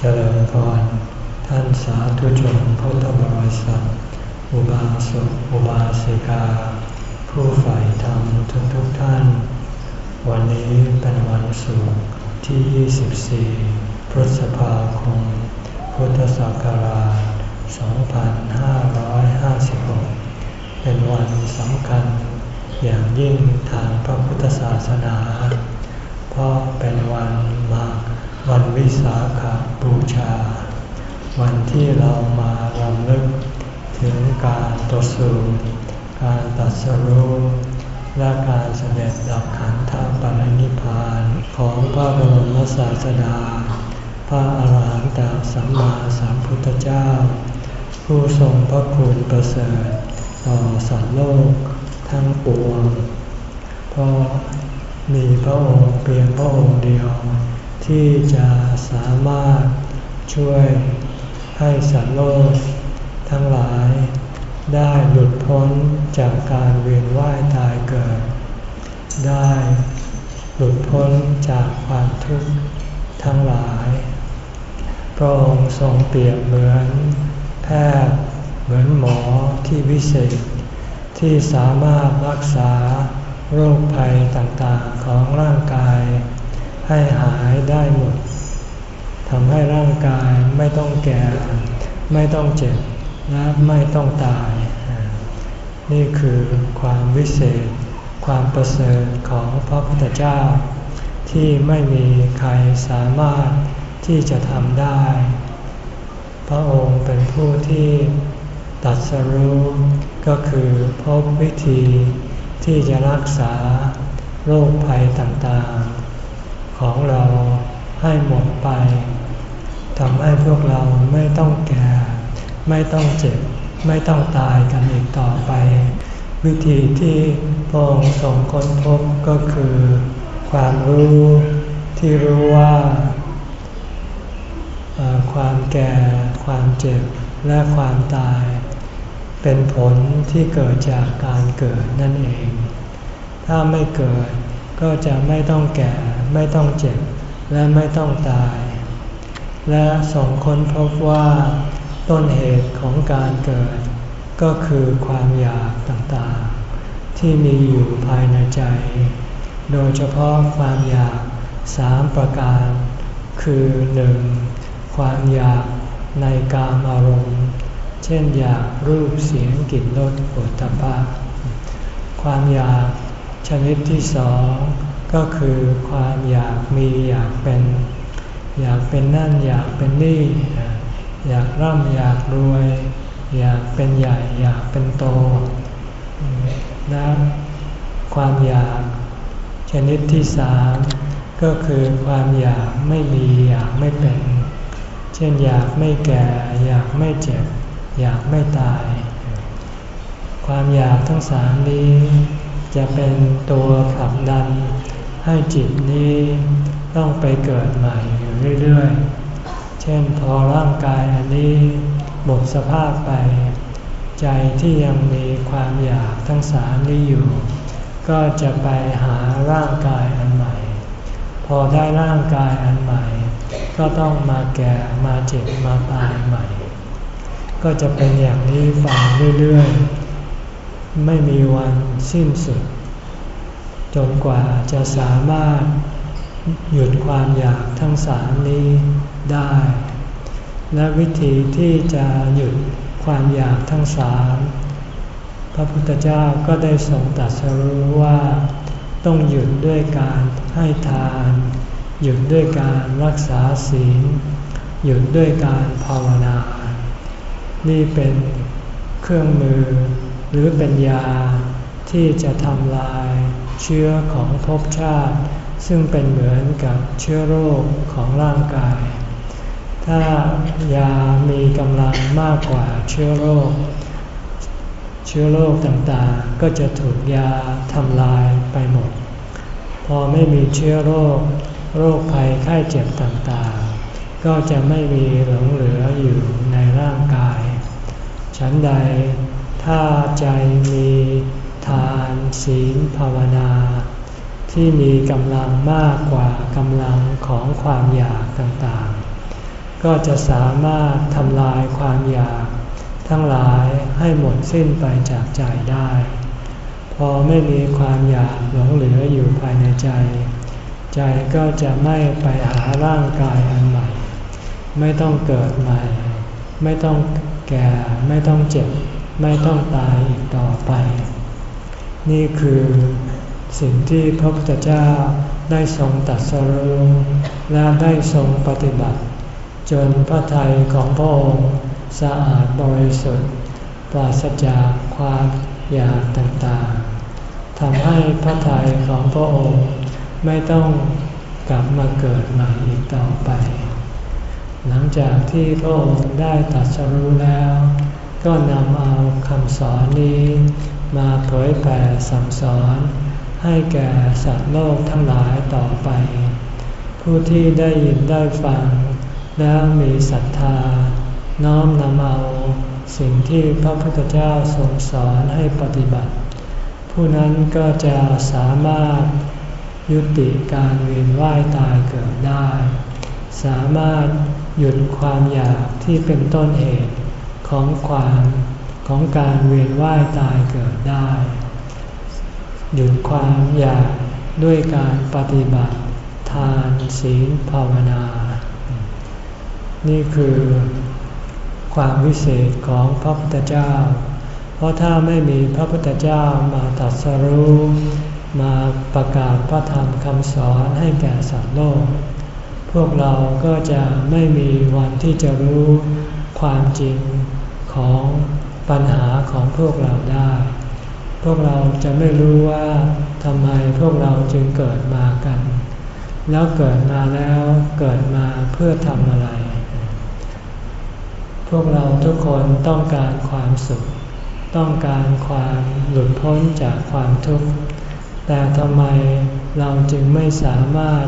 เจริญพรท่านสาธุชนพุทธบริษัท อุบาสกอุบาสิกา ผู้ใฝ่ธรรมทุกทุกท่าน วันนี้เป็นวันศุกร์ที่ 24 พฤษภาคม พุทธศักราช 2556 เป็นวันสำคัญอย่างยิ่งทางพระพุทธศาสนา เพราะเป็นวันมา วันวิสาขบูชา วันที่เรามาลำลึก ถึงการต่อสู้การตัดสรุและการเสด็จดับขันธปรินิพานของพระบรมศาสดา พระอาหารหันตสัมมาสัมพุทธเจ้า ผู้ทรงพระคุณประเสริฐต่อสัตว์โลกทั้งปวงเพราะมีพระองค์เพียงพระองค์เดียว ที่จะสามารถช่วยให้สัตว์โลก ทั้งหลายได้หลุดพ้นจากการเวียนว่ายตายเกิด ได้หลุดพ้นจากความทุกข์ทั้งหลายพระองค์ทรงเปรียบเหมือนแพทย์เหมือนหมอที่วิเศษ ที่สามารถรักษาโรคภัยต่างๆของร่างกาย ให้หายได้หมดทำให้ร่างกายไม่ต้องแก่ ไม่ต้องเจ็บ และไม่ต้องตาย นี่คือความวิเศษ ความประเสริฐของพระพุทธเจ้า ที่ไม่มีใครสามารถที่จะทำได้ พระองค์เป็นผู้ที่ตัดสรู้ก็คือพบวิธีที่จะรักษาโรคภัยต่างๆ ของเราให้หมดไปทำให้พวกเราไม่ต้องแก่ ไม่ต้องเจ็บ ไม่ต้องตายกันอีกต่อไป วิธีที่พระองค์ทรงค้นพบก็คือ ความรู้ที่รู้ว่า ความแก่ ความเจ็บและความตาย เป็นผลที่เกิดจากการเกิดนั่นเอง ถ้าไม่เกิดก็จะไม่ต้องแก่ ไม่ต้องเจ็บ และไม่ต้องตาย และสองคนพบว่าต้นเหตุของการเกิด ก็คือความอยากต่างๆ ที่มีอยู่ภายในใจ โดยเฉพาะความอยากสามประการ คือหนึ่งความอยากในกามอารมณ์ เช่นอยากรูปเสียงกลิ่นรสปุถะพะความอยากชนิดที่สอง ก็คือความอยากมีอยากเป็น อยากเป็นนั่นอยากเป็นนี่ อยากร่ำอยากรวย อยากเป็นใหญ่อยากเป็นโตนะความอยากชนิดที่สามก็คือความอยากไม่มีอยากไม่เป็น เช่นอยากไม่แก่ อยากไม่เจ็บ อยากไม่ตาย ความอยากทั้งสามนี้ จะเป็นตัวผลักดัน ให้จิตนี้ต้องไปเกิดใหม่อยู่เรื่อยๆ เช่นพอร่างกายอันนี้หมดสภาพไป ใจที่ยังมีความอยากทั้งสามนี้อยู่ ก็จะไปหาร่างกายอันใหม่ พอได้ร่างกายอันใหม่ ก็ต้องมาแก่มาเจ็บมาตายใหม่ ก็จะเป็นอย่างนี้ฝังเรื่อยๆ ไม่มีวันสิ้นสุด จนกว่าจะสามารถหยุดความอยากทั้งสามนี้ได้ และวิธีที่จะหยุดความอยากทั้งสามพระพุทธเจ้าก็ได้ทรงตรัสรู้ว่าต้องหยุดด้วยการให้ทาน หยุดด้วยการรักษาศีล หยุดด้วยการภาวนา นี่เป็นเครื่องมือหรือเป็นยาที่จะทำลาย เชื้อของภพชาติ ซึ่งเป็นเหมือนกับเชื้อโรคของร่างกาย ถ้ายามีกำลังมากกว่าเชื้อโรค เชื้อโรคต่างๆ ก็จะถูกยาทำลายไปหมด พอไม่มีเชื้อโรค โรคภัยไข้เจ็บต่างๆ ก็จะไม่มีหลงเหลืออยู่ในร่างกาย ฉันใดถ้าใจมี ทานศีลภาวนา ที่มีกำลังมากกว่ากำลังของความอยากต่างๆ ก็จะสามารถทำลายความอยาก ทั้งหลายให้หมดสิ้นไปจากใจได้ พอไม่มีความอยากหลงเหลืออยู่ภายในใจ ใจก็จะไม่ไปหาร่างกายอันใหม่ ไม่ต้องเกิดใหม่ ไม่ต้องแก่ไม่ต้องเจ็บ ไม่ต้องตายอีกต่อไป นี่คือสิ่งที่พระพุทธเจ้าได้ทรงตัดสรุปและได้ทรงปฏิบัติ จนพระทัยของพระองค์สะอาดบริสุทธิ์ ปราศจากความอยากต่างๆทำให้พระทัยของพระองค์ไม่ต้องกลับมาเกิดใหม่อีกต่อไป หลังจากที่พระองค์ได้ตัดสรู้แล้ว ก็นำเอาคำสอนนี้ มาเผยแผ่สั่งสอนให้แก่สัตว์โลกทั้งหลายต่อไป ผู้ที่ได้ยินได้ฟัง แล้วมีศรัทธา น้อมนำเอาสิ่งที่พระพุทธเจ้าทรงสอนให้ปฏิบัติ ผู้นั้นก็จะสามารถยุติการเวียนว่ายตายเกิดได้ สามารถหยุดความอยากที่เป็นต้นเหตุของความ ของการเวียนว่ายตายเกิดได้ หยุดความอยากด้วยการปฏิบัติทานศีลภาวนา นี่คือความวิเศษของพระพุทธเจ้า เพราะถ้าไม่มีพระพุทธเจ้ามาตัสรู้มาประกาศพระธรรมคำสอนให้แก่สัตว์โลก พวกเราก็จะไม่มีวันที่จะรู้ความจริงของ ปัญหาของพวกเราได้ พวกเราจะไม่รู้ว่าทำไมพวกเราจึงเกิดมากัน แล้วเกิดมาแล้วเกิดมาเพื่อทำอะไร พวกเราทุกคนต้องการความสุข ต้องการความหลุดพ้นจากความทุกข์ แต่ทำไมเราจึงไม่สามารถ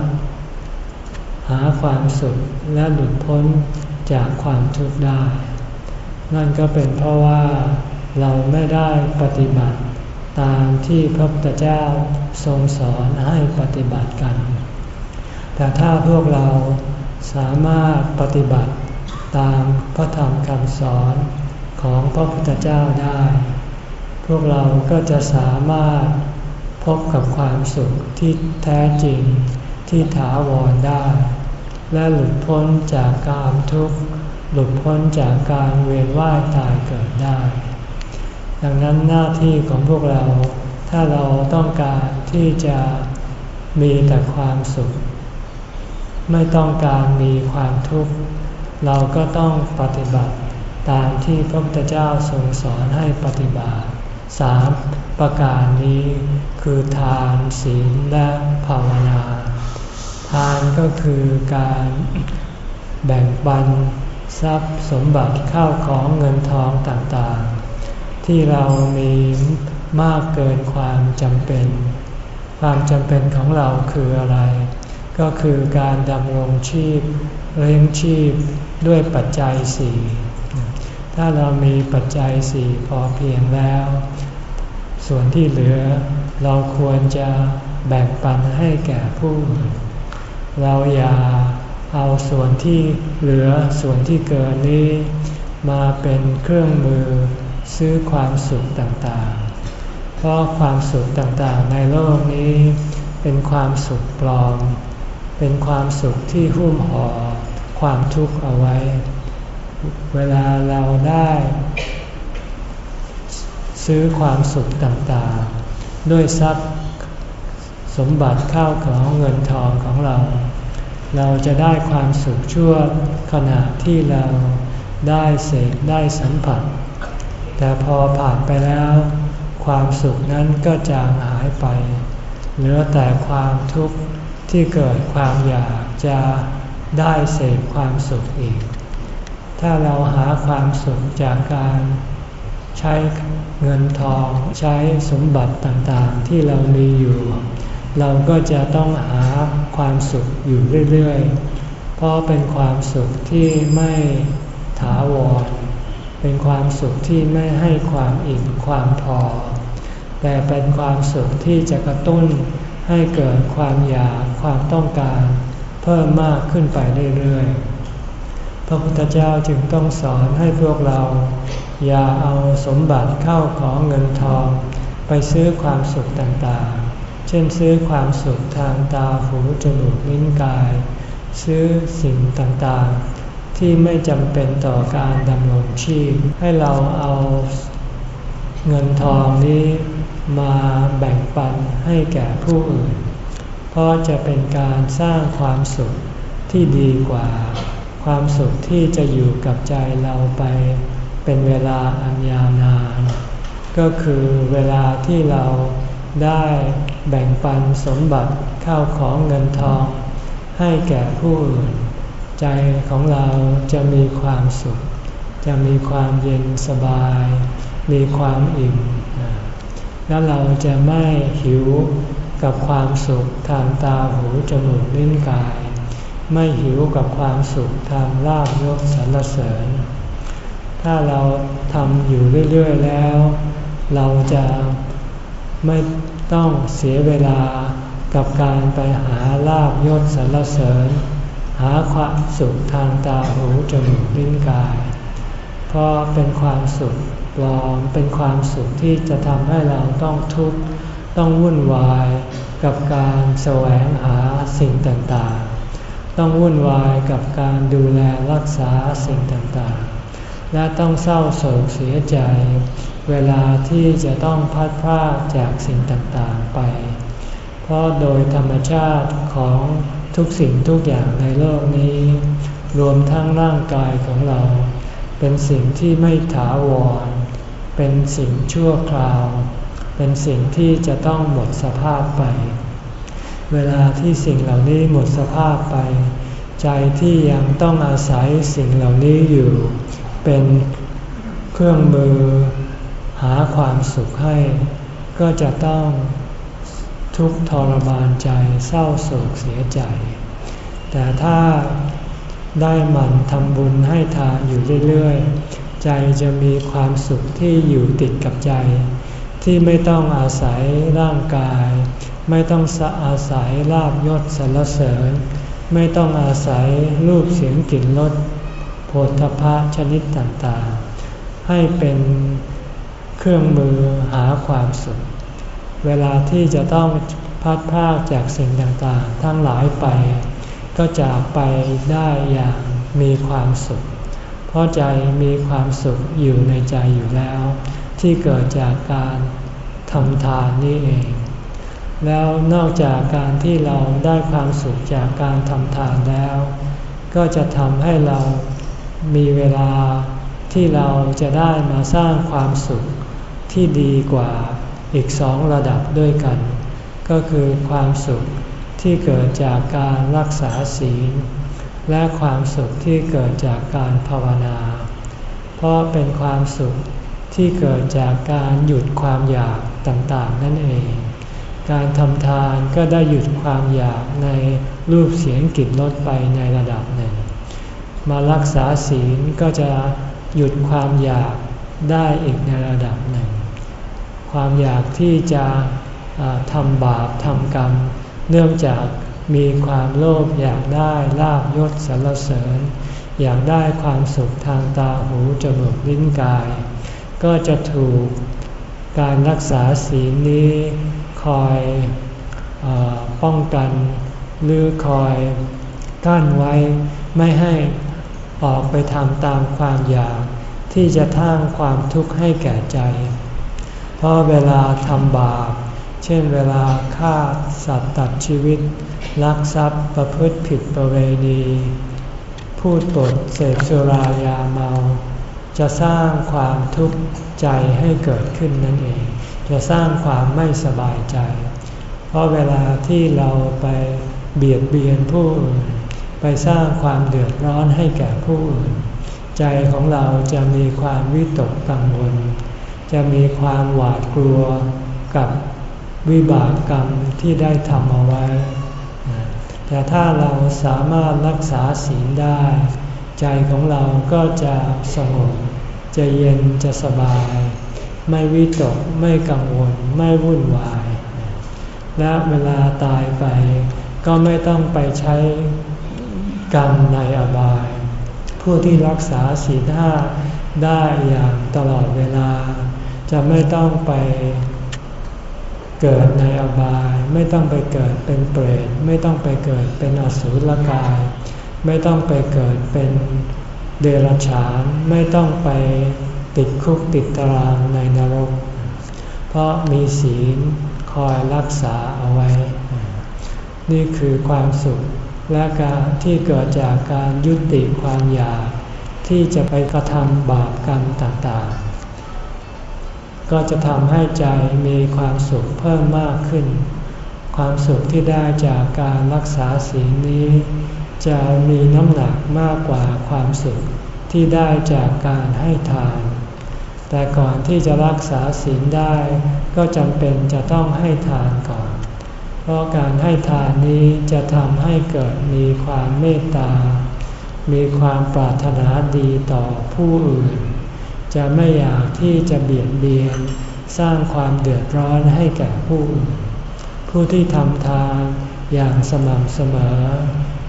หาความสุขและหลุดพ้นจากความทุกข์ได้ นั่นก็เป็นเพราะว่าเราไม่ได้ปฏิบัติตามที่พระพุทธเจ้าทรงสอนให้ปฏิบัติกัน แต่ถ้าพวกเราสามารถปฏิบัติตามพระธรรมคำสอนของพระพุทธเจ้าได้ พวกเราก็จะสามารถพบกับความสุขที่แท้จริงที่ถาวรได้ และหลุดพ้นจากการทุกข์ หลุดพ้นจากการเวียนว่ายตายเกิดได้ ดังนั้นหน้าที่ของพวกเรา ถ้าเราต้องการที่จะมีแต่ความสุข ไม่ต้องการมีความทุกข์ เราก็ต้องปฏิบัติตามที่พระพุทธเจ้าทรงสอนให้ปฏิบัติสามประการนี้คือทานศีลและภาวนา ทานก็คือการแบ่งปัน ทรัพย์สมบัติข้าวของเงินทองต่างๆ ที่เรามีมากเกินความจำเป็น ความจำเป็นของเราคืออะไร ก็คือการดำรงชีพเลี้ยงชีพด้วยปัจจัยสี่ถ้าเรามีปัจจัยสี่พอเพียงแล้ว ส่วนที่เหลือเราควรจะแบ่งปันให้แก่ผู้ เราอย่า เอาส่วนที่เหลือส่วนที่เกินนี้ มาเป็นเครื่องมือซื้อความสุขต่างๆ เพราะความสุขต่างๆ ในโลกนี้ เป็นความสุขปลอม เป็นความสุขที่หุ้มห่อความทุกข์เอาไว้ เวลาเราได้ ซื้อความสุขต่างๆ ด้วยทรัพย์สมบัติข้าวของเงินทองของเรา เราจะได้ความสุขชั่วขณะที่เราได้เสกได้สัมผัส แต่พอผ่านไปแล้ว ความสุขนั้นก็จางหายไป เหลือแต่ความทุกข์ที่เกิดความอยากจะได้เสพความสุขอีก ถ้าเราหาความสุขจากการใช้เงินทองใช้สมบัติต่างๆที่เรามีอยู่ เราก็จะต้องหา ความสุขอยู่เรื่อยๆ เพราะเป็นความสุขที่ไม่ถาวร เป็นความสุขที่ไม่ให้ความอิ่มความพอ แต่เป็นความสุขที่จะกระตุ้นให้เกิดความอยากความต้องการ เพิ่มมากขึ้นไปเรื่อยๆ พระพุทธเจ้าจึงต้องสอนให้พวกเรา อย่าเอาสมบัติเข้าของเงินทอง ไปซื้อความสุขต่างๆ เช่นซื้อความสุขทางตาหูจมูกลิ้นกาย ซื้อสิ่งต่างๆ ที่ไม่จำเป็นต่อการดำรงชีพ ให้เราเอาเงินทองนี้มาแบ่งปันให้แก่ผู้อื่น เพราะจะเป็นการสร้างความสุขที่ดีกว่า ความสุขที่จะอยู่กับใจเราไปเป็นเวลาอันยาวนาน ก็คือเวลาที่เรา ได้แบ่งปันสมบัติเข้าของเงินทอง ให้แก่ผู้อื่น ใจของเราจะมีความสุข จะมีความเย็นสบาย มีความอิ่ม แล้วเราจะไม่หิวกับความสุขทางตาหูจมูกลิ้นกาย ไม่หิวกับความสุขทางลาบยศสรรเสริญ ถ้าเราทำอยู่เรื่อย ๆ แล้ว เราจะ ไม่ต้องเสียเวลากับการไปหาลาบยศสรรเสริญ หาความสุขทางตาหูจมูกลิ้นกาย เพราะเป็นความสุขปลอมเป็นความสุขที่จะทำให้เราต้องทุกข์ต้องวุ่นวายกับการแสวงหาสิ่งต่างๆ ต้องวุ่นวายกับการดูแลรักษาสิ่งต่างๆ และต้องเศร้าโศกเสียใจ เวลาที่จะต้องพัดพลาดจากสิ่งต่างๆไป เพราะโดยธรรมชาติของทุกสิ่งทุกอย่างในโลกนี้ รวมทั้งร่างกายของเรา เป็นสิ่งที่ไม่ถาวร เป็นสิ่งชั่วคราว เป็นสิ่งที่จะต้องหมดสภาพไป เวลาที่สิ่งเหล่านี้หมดสภาพไป ใจที่ยังต้องอาศัยสิ่งเหล่านี้อยู่ เป็นเครื่องมือ หาความสุขให้ ก็จะต้องทุกขทรมานใจเศร้าโศกเสียใจ แต่ถ้าได้หมั่นทำบุญให้ทานอยู่เรื่อยๆ ใจจะมีความสุขที่อยู่ติดกับใจ ที่ไม่ต้องอาศัยร่างกาย ไม่ต้องอาศัยลาบยศสรรเสริญ ไม่ต้องอาศัยรูปเสียงกลิ่นรสโผฏฐพะชนิดต่างๆ ให้เป็น รื่องมือหาความสุข เวลาที่จะต้องพัดพากจากสิ่งต่างๆ ทั้งหลายไป ก็จากไปได้อย่างมีความสุข เพราะใจมีความสุขอยู่ในใจอยู่แล้ว ที่เกิดจากการทำทานนี่เอง แล้วนอกจากการที่เราได้ความสุขจากการทำทานแล้ว ก็จะทำให้เรามีเวลาที่เราจะได้มาสร้างความสุข ที่ดีกว่าอีกสองระดับด้วยกัน ก็คือความสุขที่เกิดจากการรักษาศีล และความสุขที่เกิดจากการภาวนา เพราะเป็นความสุขที่เกิดจากการหยุดความอยากต่างๆ นั่นเอง การทำทานก็ได้หยุดความอยากในรูปเสียงกลิ่นรสไปในระดับหนึ่ง มารักษาศีลก็จะหยุดความอยากได้อีกในระดับหนึ่ง ความอยากที่จะทำบาปทำกรรม เนื่องจากมีความโลภอยากได้ลาบยศสรรเสริญ อยากได้ความสุขทางตาหูจมูกลิ้นกาย ก็จะถูกการรักษาศีลนี้คอยอป้องกันหรือคอยกั้นไว้ไม่ให้ออกไปทำตามความอยากที่จะท่างความทุกข์ให้แก่ใจ เพราะเวลาทำบาป เช่นเวลาฆ่าสัตว์ตัดชีวิต ลักทรัพย์ประพฤติผิดประเวณี พูดปดเสพสุรายาเมา จะสร้างความทุกข์ใจให้เกิดขึ้นนั่นเอง จะสร้างความไม่สบายใจ เพราะเวลาที่เราไปเบียดเบียนผู้อื่นไปสร้างความเดือดร้อนให้แก่ผู้อื่น ใจของเราจะมีความวิตกกังวล จะมีความหวาดกลัวกับวิบากกรรมที่ได้ทำเอาไว้ แต่ถ้าเราสามารถรักษาศีลได้ ใจของเราก็จะสงบจะเย็นจะสบาย ไม่วิตกไม่กังวล ไม่วุ่นวาย และเวลาตายไป ก็ไม่ต้องไปใช้กรรมในอบาย ผู้ที่รักษาศีลห้าได้อย่างตลอดเวลา จะไม่ต้องไปเกิดในอบาย ไม่ต้องไปเกิดเป็นเปรตไม่ต้องไปเกิดเป็นอสุรกาย ไม่ต้องไปเกิดเป็นเดรัจฉานไม่ต้องไปติดคุกติดตารางในนรก เพราะมีศีลคอยรักษาเอาไว้ นี่คือความสุขและการที่เกิดจากการยุติความอยาก ที่จะไปกระทำบาปกรรมต่างๆ ก็จะทำให้ใจมีความสุขเพิ่มมากขึ้น ความสุขที่ได้จากการรักษาศีลนี้ จะมีน้ำหนักมากกว่าความสุขที่ได้จากการให้ทาน แต่ก่อนที่จะรักษาศีลได้ ก็จำเป็นจะต้องให้ทานก่อน เพราะการให้ทานนี้จะทำให้เกิดมีความเมตตา มีความปรารถนาดีต่อผู้อื่น จะไม่อยากที่จะเบียดเบียน สร้างความเดือดร้อนให้แก่ผู้อื่นผู้ที่ทำทานอย่างสม่ำเสมอ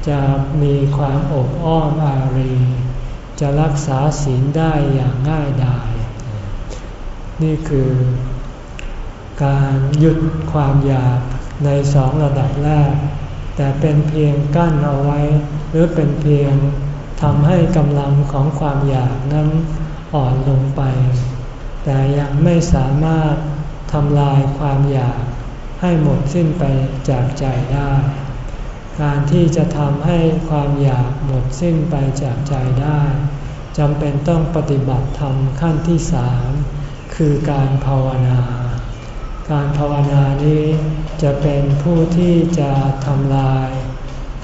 จะมีความอบอ้อมอารี จะรักษาศีลได้อย่างง่ายดาย นี่คือการหยุดความอยากในสองระดับแรก แต่เป็นเพียงกั้นเอาไว้ หรือเป็นเพียงทำให้กำลังของความอยากนั้น อ่อนลงไป แต่ยังไม่สามารถทำลายความอยากให้หมดสิ้นไปจากใจได้ การที่จะทำให้ความอยากหมดสิ้นไปจากใจได้จำเป็นต้องปฏิบัติธรรมขั้นที่สามคือการภาวนา การภาวนานี้จะเป็นผู้ที่จะทำลาย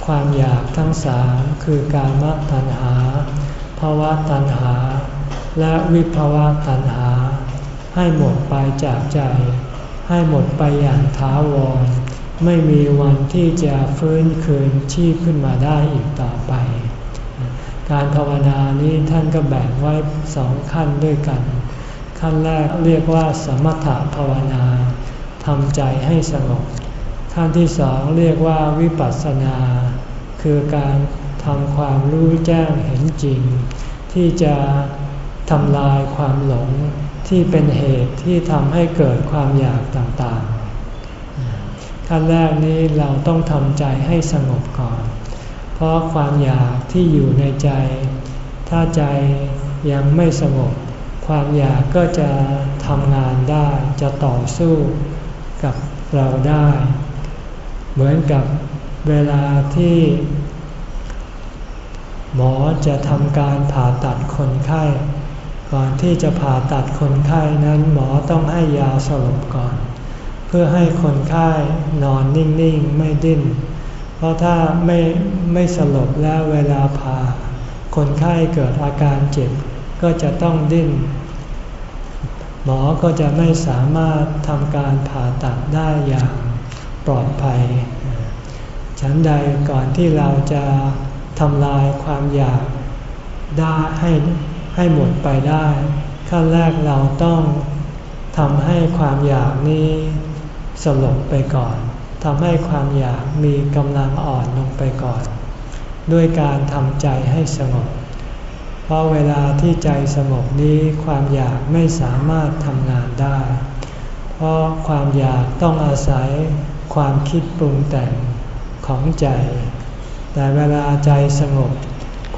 ความอยากทั้งสามคือการมตัณหาภาวะตัณหา และวิภาวะตัณหา ให้หมดไปจากใจ ให้หมดไปอย่างท้าวร ไม่มีวันที่จะฟื้นคืนชีพขึ้นมาได้อีกต่อไป การภาวนานี้ท่านก็แบ่งไว้สองขั้นด้วยกัน ขั้นแรกเรียกว่าสมถภาวนาทำใจให้สงบขั้นที่สองเรียกว่าวิปัสสนา คือการทำความรู้แจ้งเห็นจริง ที่จะ ทำลายความหลงที่เป็นเหตุที่ทำให้เกิดความอยากต่างๆ ขั้นแรกนี้เราต้องทำใจให้สงบก่อน เพราะความอยากที่อยู่ในใจ ถ้าใจยังไม่สงบ ความอยากก็จะทำงานได้ จะต่อสู้กับเราได้ เหมือนกับเวลาที่หมอจะทำการผ่าตัดคนไข้ ก่อนที่จะผ่าตัดคนไข้นั้นหมอต้องให้ยาสลบก่อน เพื่อให้คนไข้นอนนิ่งๆไม่ดิ้น เพราะถ้าไม่ไม่สลบแล้วเวลาผ่า คนไข้เกิดอาการเจ็บก็จะต้องดิ้น หมอก็จะไม่สามารถทำการผ่าตัดได้อย่างปลอดภัย ฉันใดก่อนที่เราจะทำลายความอยากได้ให้ ให้หมดไปได้ ขั้นแรกเราต้องทำให้ความอยากนี้สลบไปก่อนทำให้ความอยากมีกำลังอ่อนลงไปก่อน ด้วยการทำใจให้สงบ เพราะเวลาที่ใจสงบนี้ความอยากไม่สามารถทำงานได้ เพราะความอยากต้องอาศัยความคิดปรุงแต่งของใจ แต่เวลาใจสงบ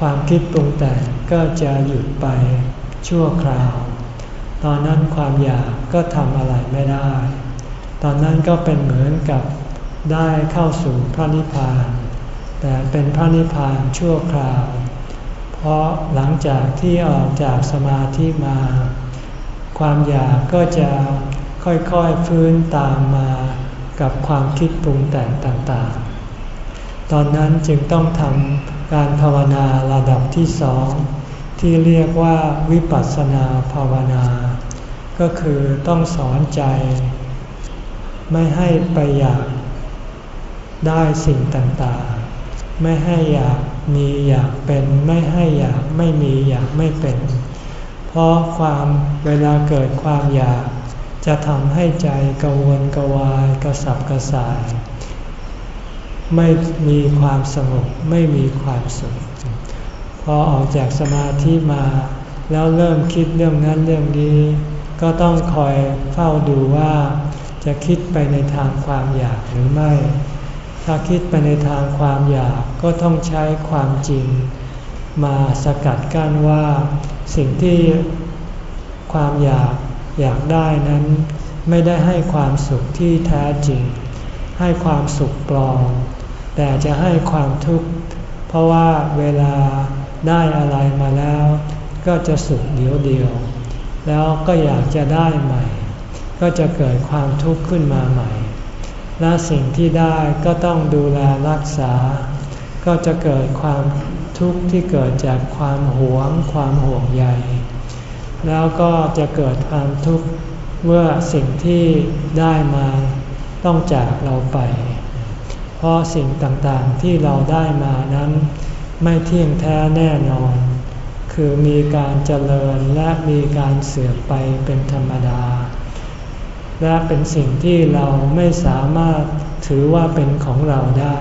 ความคิดปรุงแต่งก็จะหยุดไปชั่วคราว ตอนนั้นความอยากก็ทำอะไรไม่ได้ ตอนนั้นก็เป็นเหมือนกับได้เข้าสู่พระนิพพาน แต่เป็นพระนิพพานชั่วคราว เพราะหลังจากที่ออกจากสมาธิมา ความอยากก็จะค่อยๆฟื้นตามมากับความคิดปรุงแต่งต่างๆ ตอนนั้นจึงต้องทำ การภาวนาระดับที่สองที่เรียกว่าวิปัสสนาภาวนา ก็คือต้องสอนใจ ไม่ให้ไปอยากได้สิ่งต่างๆ ไม่ให้อยากมีอยากเป็น ไม่ให้อยากไม่มีอยากไม่เป็น เพราะความเวลาเกิดความอยาก จะทำให้ใจกังวลกวายกระสับกระส่าย ไม่มีความสงบไม่มีความสุขพอออกจากสมาธิมาแล้วเริ่มคิดเรื่องนั้นเรื่องนี้ ก็ต้องคอยเฝ้าดูว่า จะคิดไปในทางความอยากหรือไม่ ถ้าคิดไปในทางความอยากก็ต้องใช้ความจริง มาสกัดกั้นว่า สิ่งที่ความอยากอยากได้นั้น ไม่ได้ให้ความสุขที่แท้จริง ให้ความสุขปลอม แต่จะให้ความทุกข์ เพราะว่าเวลาได้อะไรมาแล้ว ก็จะสุขเดียวเดียว แล้วก็อยากจะได้ใหม่ ก็จะเกิดความทุกข์ขึ้นมาใหม่ และสิ่งที่ได้ก็ต้องดูแลรักษา ก็จะเกิดความทุกข์ที่เกิดจากความหวง ความห่วงใย แล้วก็จะเกิดความทุกข์เมื่อสิ่งที่ได้มาต้องจากเราไป เพราะสิ่งต่างๆที่เราได้มานั้น ไม่เที่ยงแท้แน่นอน คือมีการเจริญและมีการเสื่อมไปเป็นธรรมดา และเป็นสิ่งที่เราไม่สามารถถือว่าเป็นของเราได้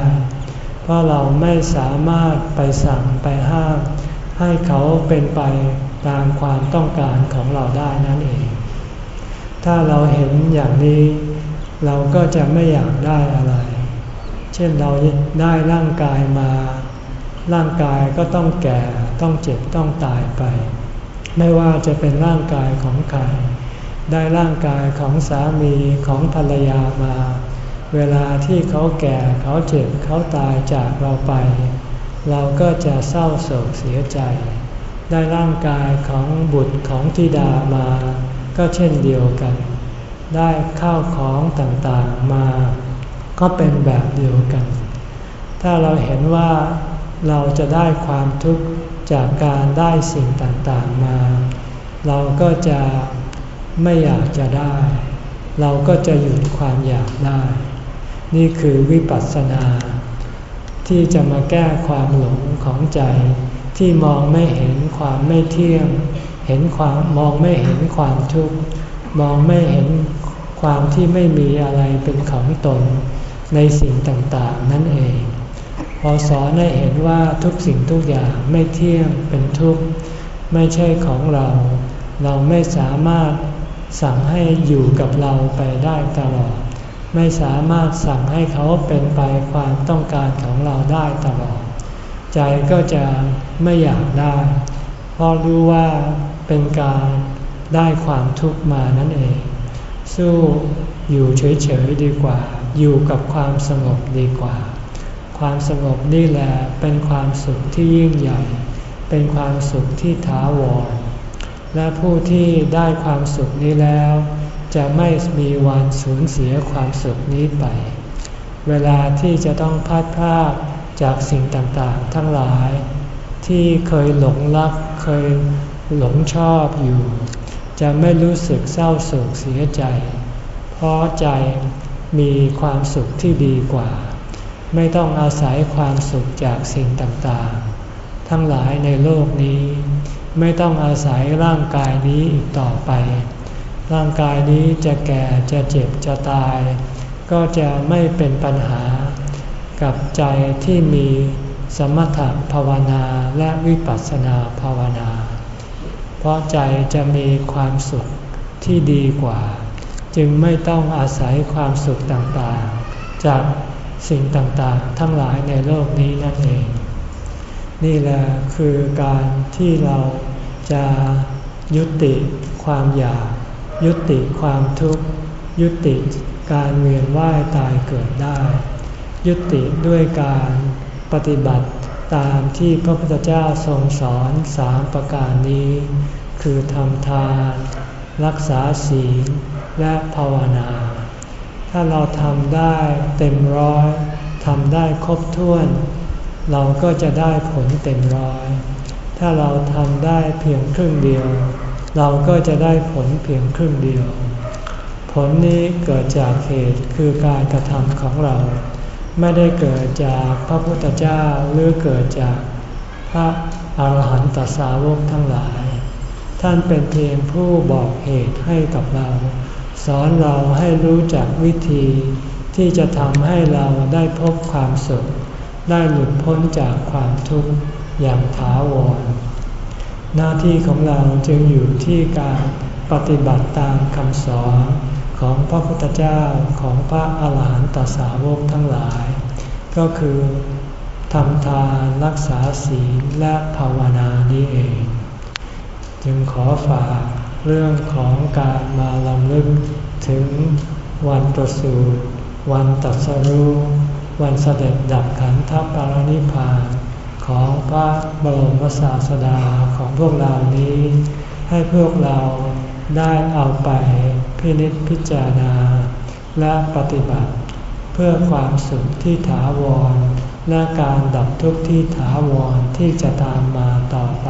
เพราะเราไม่สามารถไปสั่งไปห้ามให้เขาเป็นไปตามความต้องการของเราได้นั่นเอง ถ้าเราเห็นอย่างนี้ เราก็จะไม่อยากได้อะไร เช่นเราได้ร่างกายมา ร่างกายก็ต้องแก่ต้องเจ็บต้องตายไป ไม่ว่าจะเป็นร่างกายของใครได้ร่างกายของสามีของภรรยามา เวลาที่เขาแก่เขาเจ็บเขาตายจากเราไป เราก็จะเศร้าโศกเสียใจ ได้ร่างกายของบุตรของธิดามา ก็เช่นเดียวกัน ได้ข้าวของต่างๆมา ก็เป็นแบบเดียวกัน ถ้าเราเห็นว่าเราจะได้ความทุกข์จากการได้สิ่งต่างๆมา เราก็จะไม่อยากจะได้ เราก็จะหยุดความอยากได้ นี่คือวิปัสสนา ที่จะมาแก้ความหลงของใจ ที่มองไม่เห็นความไม่เที่ยง เห็นความมองไม่เห็นความทุกข์ มองไม่เห็นความที่ไม่มีอะไรเป็นของตน ในสิ่งต่างๆ นั่นเอง พอสอนให้เห็นว่าทุกสิ่งทุกอย่างไม่เที่ยงเป็นทุกข์ไม่ใช่ของเรา เราไม่สามารถสั่งให้อยู่กับเราไปได้ตลอด ไม่สามารถสั่งให้เขาเป็นไปความต้องการของเราได้ตลอด ใจก็จะไม่อยากได้ เพราะรู้ว่าเป็นการได้ความทุกข์มานั่นเอง สู้อยู่เฉยๆดีกว่า อยู่กับความสงบดีกว่า ความสงบนี่แหละเป็นความสุขที่ยิ่งใหญ่ เป็นความสุขที่ถาวร และผู้ที่ได้ความสุขนี้แล้ว จะไม่มีวันสูญเสียความสุขนี้ไป เวลาที่จะต้องพัดพลาดจากสิ่งต่างๆ ทั้งหลาย ที่เคยหลงรักเคยหลงชอบอยู่ จะไม่รู้สึกเศร้าโศกเสียใจ เพราะใจ มีความสุขที่ดีกว่า ไม่ต้องอาศัยความสุขจากสิ่งต่างๆ ทั้งหลายในโลกนี้ ไม่ต้องอาศัยร่างกายนี้อีกต่อไป ร่างกายนี้จะแก่จะเจ็บจะตาย ก็จะไม่เป็นปัญหา กับใจที่มีสมถภาวนาและวิปัสสนาภาวนา เพราะใจจะมีความสุขที่ดีกว่า จึงไม่ต้องอาศัยความสุขต่างๆ จากสิ่งต่างๆ ทั้งหลายในโลกนี้นั่นเอง นี่แหละคือการที่เราจะยุติความอยาก ยุติความทุกข์ ยุติการเวียนว่ายตายเกิดได้ ยุติด้วยการปฏิบัติตามที่พระพุทธเจ้าทรงสอนสามประการนี้ คือทำทาน รักษาศีล และภาวนา ถ้าเราทำได้เต็มร้อยทำได้ครบถ้วน เราก็จะได้ผลเต็มร้อย ถ้าเราทำได้เพียงครึ่งเดียว เราก็จะได้ผลเพียงครึ่งเดียว ผลนี้เกิดจากเหตุคือการกระทำของเรา ไม่ได้เกิดจากพระพุทธเจ้าหรือเกิดจากพระอาหารหันตสาวกทั้งหลาย ท่านเป็นเพียงผู้บอกเหตุให้กับเรา สอนเราให้รู้จักวิธีที่จะทำให้เราได้พบความสุข ได้หลุดพ้นจากความทุกข์อย่างถาวร หน้าที่ของเราจึงอยู่ที่การปฏิบัติตามคำสอนของพระพุทธเจ้าของพระอาหารหันตสาวกทั้งหลาย ก็คือทำทานรักษาศีลและภาวนานี้เอง จึงขอฝากเรื่องของการมาลำลึก ถึงวันประสูติวันตัสรู้ วันเสด็จดับขันธปารินิพานของพระบรมศาสดาของพวกเรานี้ ให้พวกเราได้เอาไปพินิจพิจารณา และปฏิบัติ เพื่อความสุขที่ถาวร และการดับทุกข์ที่ถาวรที่จะตามมาต่อไป